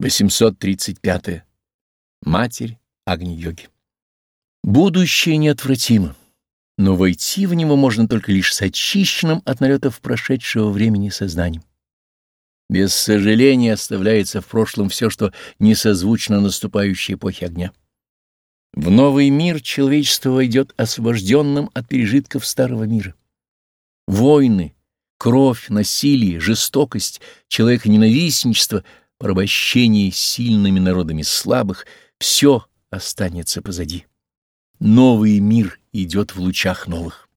835. -е. Матерь Агни-йоги. Будущее неотвратимо, но войти в него можно только лишь с очищенным от налетов прошедшего времени сознанием. Без сожаления оставляется в прошлом все, что не созвучно наступающей эпохе огня. В новый мир человечество войдет освобожденным от пережитков старого мира. Войны, кровь, насилие, жестокость, человеконенавистничество — порабощении сильными народами слабых, все останется позади. Новый мир идет в лучах новых.